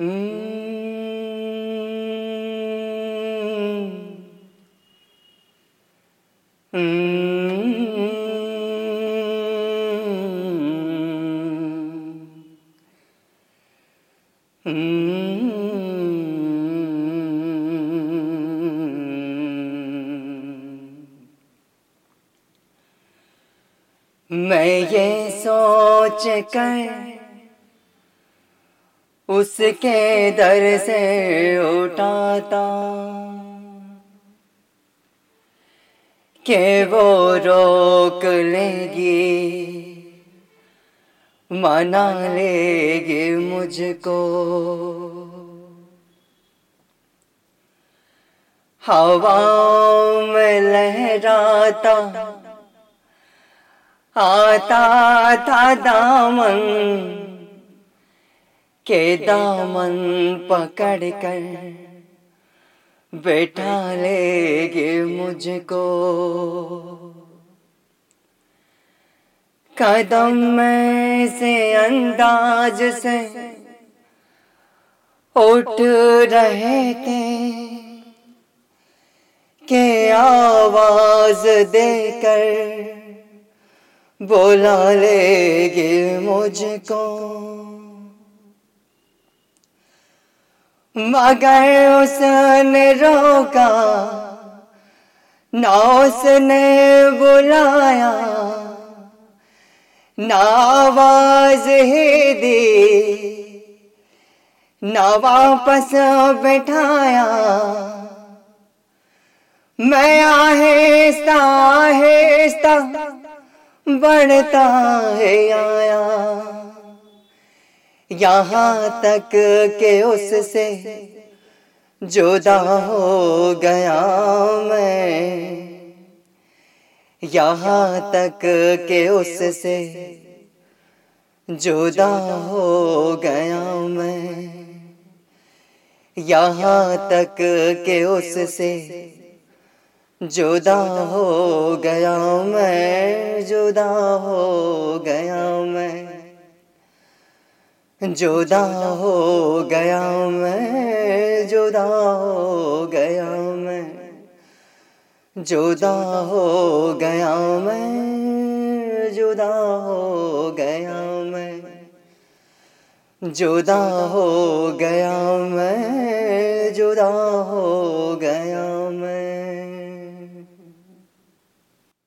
मैं ये सोच कर उसके दर से उठाता। के वो रोक लेगी, मना लेगी मुझको। हवा में लहराता, आता था दामन। के दामन पकड़ कर बैठा लेगे मुझको। कदम में से अंदाज से उठ रहे थे के आवाज़ देकर बोला लेगे मुझको। मगर उसने रोका, ना उसने बुलाया, ना आवाज़ ही दी, ना वापस बैठाया। मैं आहिस्ता आहिस्ता बढ़ता है आया। यहाँ तक के उससे जुदा हो गया मैं। यहाँ तक के उससे जुदा हो गया मैं। यहाँ तक के उससे जुदा हो गया मैं। जुदा हो गया जुदा हो गया मैं, जुदा हो गया मैं, जुदा हो गया मैं, जुदा हो गया मैं, जुदा हो गया मैं, जुदा हो गया